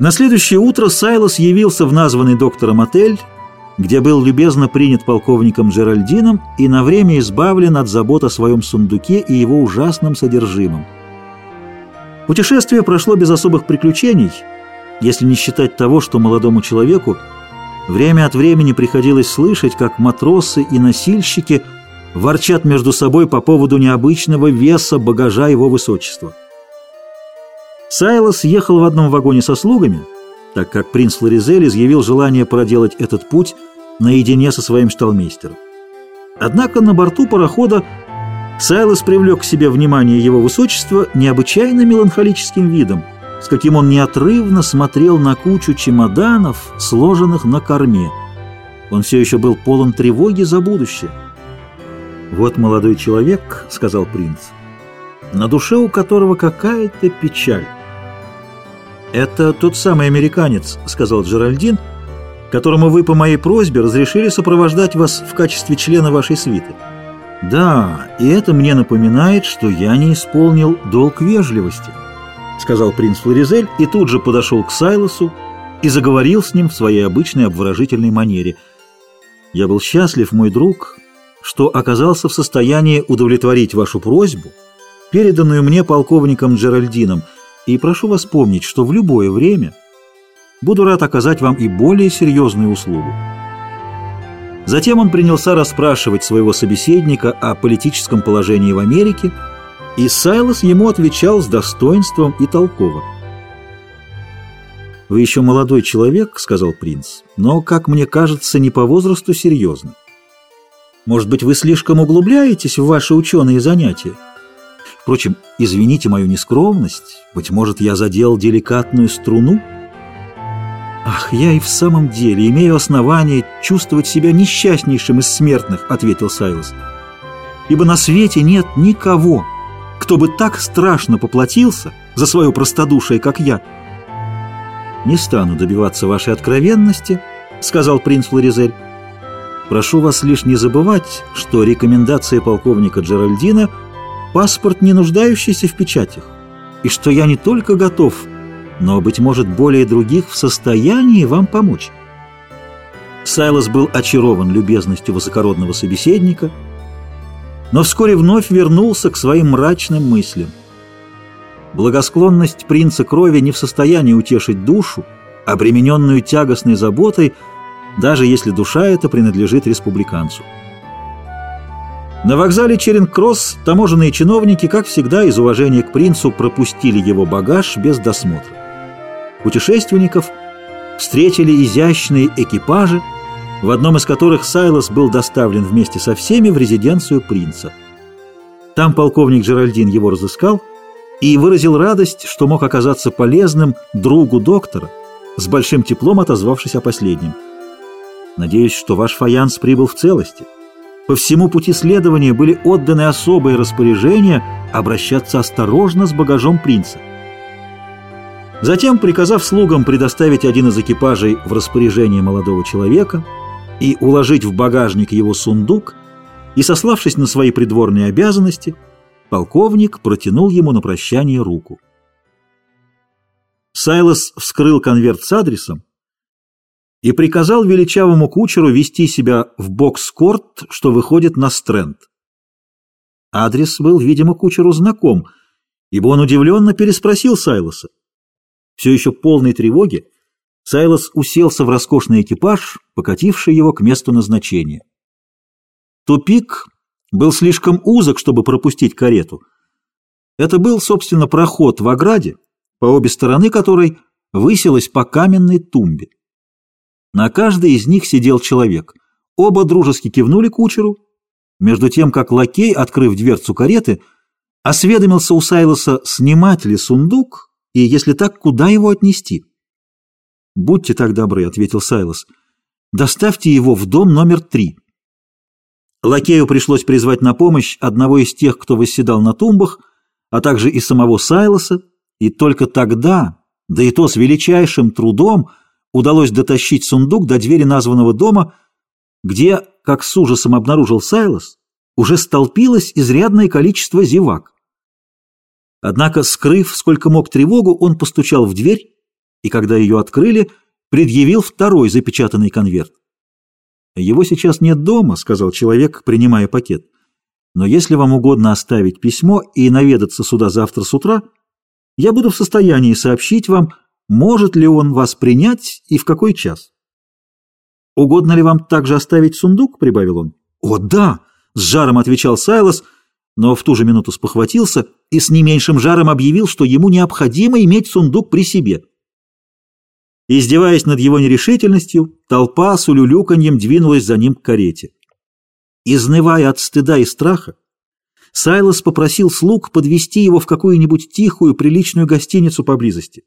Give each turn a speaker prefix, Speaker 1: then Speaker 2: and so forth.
Speaker 1: На следующее утро Сайлос явился в названный доктором отель, где был любезно принят полковником Джеральдином и на время избавлен от забот о своем сундуке и его ужасном содержимом. Путешествие прошло без особых приключений, если не считать того, что молодому человеку время от времени приходилось слышать, как матросы и носильщики ворчат между собой по поводу необычного веса багажа его высочества. Сайлос ехал в одном вагоне со слугами, так как принц Флоризель изъявил желание проделать этот путь наедине со своим шталмейстером. Однако на борту парохода Сайлос привлек к себе внимание его высочества необычайно меланхолическим видом, с каким он неотрывно смотрел на кучу чемоданов, сложенных на корме. Он все еще был полон тревоги за будущее. «Вот молодой человек», — сказал принц, — «на душе у которого какая-то печаль». «Это тот самый американец», — сказал Джеральдин, «которому вы по моей просьбе разрешили сопровождать вас в качестве члена вашей свиты». «Да, и это мне напоминает, что я не исполнил долг вежливости», — сказал принц Флоризель и тут же подошел к Сайлосу и заговорил с ним в своей обычной обворожительной манере. «Я был счастлив, мой друг, что оказался в состоянии удовлетворить вашу просьбу, переданную мне полковником Джеральдином, — и прошу вас помнить, что в любое время буду рад оказать вам и более серьезную услугу. Затем он принялся расспрашивать своего собеседника о политическом положении в Америке, и Сайлос ему отвечал с достоинством и толково. «Вы еще молодой человек», — сказал принц, — «но, как мне кажется, не по возрасту серьезно. Может быть, вы слишком углубляетесь в ваши ученые занятия?» Впрочем, извините мою нескромность, быть может, я задел деликатную струну? «Ах, я и в самом деле имею основание чувствовать себя несчастнейшим из смертных», — ответил Сайлос. «Ибо на свете нет никого, кто бы так страшно поплатился за свое простодушие, как я». «Не стану добиваться вашей откровенности», — сказал принц Флоризель. «Прошу вас лишь не забывать, что рекомендация полковника Джеральдина — паспорт, не нуждающийся в печатях, и что я не только готов, но, быть может, более других в состоянии вам помочь. Сайлос был очарован любезностью высокородного собеседника, но вскоре вновь вернулся к своим мрачным мыслям. Благосклонность принца крови не в состоянии утешить душу, обремененную тягостной заботой, даже если душа эта принадлежит республиканцу. На вокзале Черинг-Кросс таможенные чиновники, как всегда, из уважения к принцу пропустили его багаж без досмотра. Путешественников встретили изящные экипажи, в одном из которых Сайлос был доставлен вместе со всеми в резиденцию принца. Там полковник Джеральдин его разыскал и выразил радость, что мог оказаться полезным другу доктора, с большим теплом отозвавшись о последнем. «Надеюсь, что ваш фаянс прибыл в целости». По всему пути следования были отданы особые распоряжения обращаться осторожно с багажом принца. Затем, приказав слугам предоставить один из экипажей в распоряжение молодого человека и уложить в багажник его сундук, и, сославшись на свои придворные обязанности, полковник протянул ему на прощание руку. Сайлос вскрыл конверт с адресом и приказал величавому кучеру вести себя в бокс-корт, что выходит на стренд. Адрес был, видимо, кучеру знаком, ибо он удивленно переспросил Сайлоса. Все еще полной тревоги Сайлос уселся в роскошный экипаж, покативший его к месту назначения. Тупик был слишком узок, чтобы пропустить карету. Это был, собственно, проход в ограде, по обе стороны которой высилась по каменной тумбе. На каждой из них сидел человек. Оба дружески кивнули кучеру, между тем, как лакей, открыв дверцу кареты, осведомился у Сайлоса, снимать ли сундук, и, если так, куда его отнести. «Будьте так добры», — ответил Сайлос, — «доставьте его в дом номер три». Лакею пришлось призвать на помощь одного из тех, кто восседал на тумбах, а также и самого Сайлоса, и только тогда, да и то с величайшим трудом, удалось дотащить сундук до двери названного дома, где, как с ужасом обнаружил Сайлос, уже столпилось изрядное количество зевак. Однако, скрыв сколько мог тревогу, он постучал в дверь и когда ее открыли, предъявил второй запечатанный конверт. «Его сейчас нет дома», — сказал человек, принимая пакет. «Но если вам угодно оставить письмо и наведаться сюда завтра с утра, я буду в состоянии сообщить вам, может ли он вас принять и в какой час». «Угодно ли вам также оставить сундук?» — прибавил он. «О, да!» — с жаром отвечал Сайлос, но в ту же минуту спохватился и с не меньшим жаром объявил, что ему необходимо иметь сундук при себе. Издеваясь над его нерешительностью, толпа с улюлюканьем двинулась за ним к карете. Изнывая от стыда и страха, Сайлос попросил слуг подвести его в какую-нибудь тихую, приличную гостиницу поблизости.